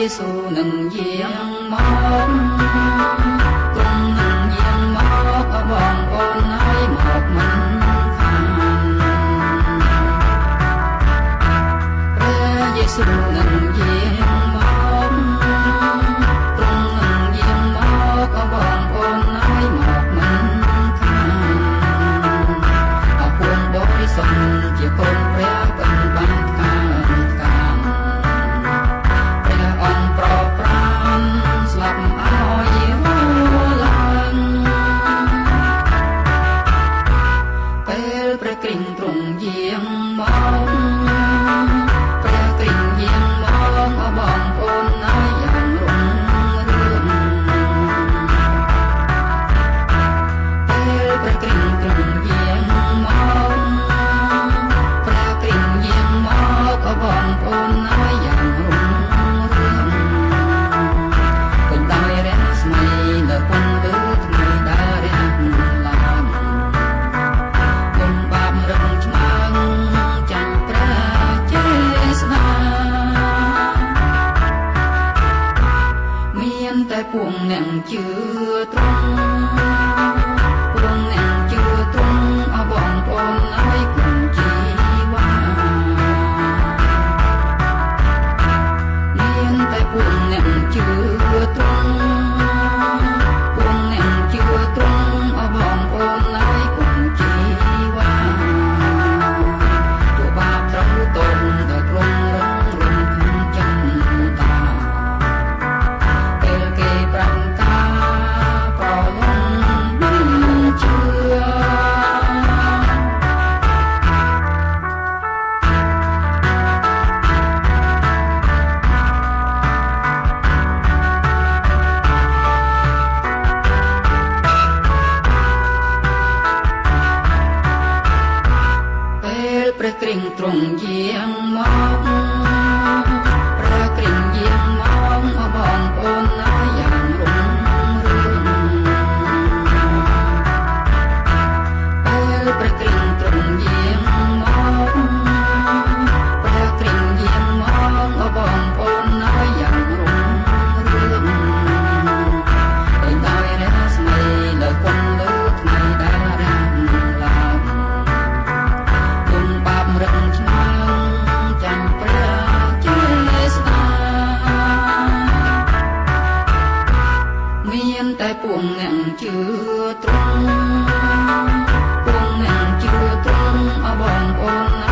យេស៊ូវនឹងយាងមកគង់នឹងយាងមកអបងអូនហើយមកមិនខានព្រះយេស៊ូវនឹងយាង តែពួកអ្នកជឿត្រង់ ទ្រង់យាងមក ពងអ្នកជឿត្រង់ពងអ្នកជឿត្រង់អបងអូន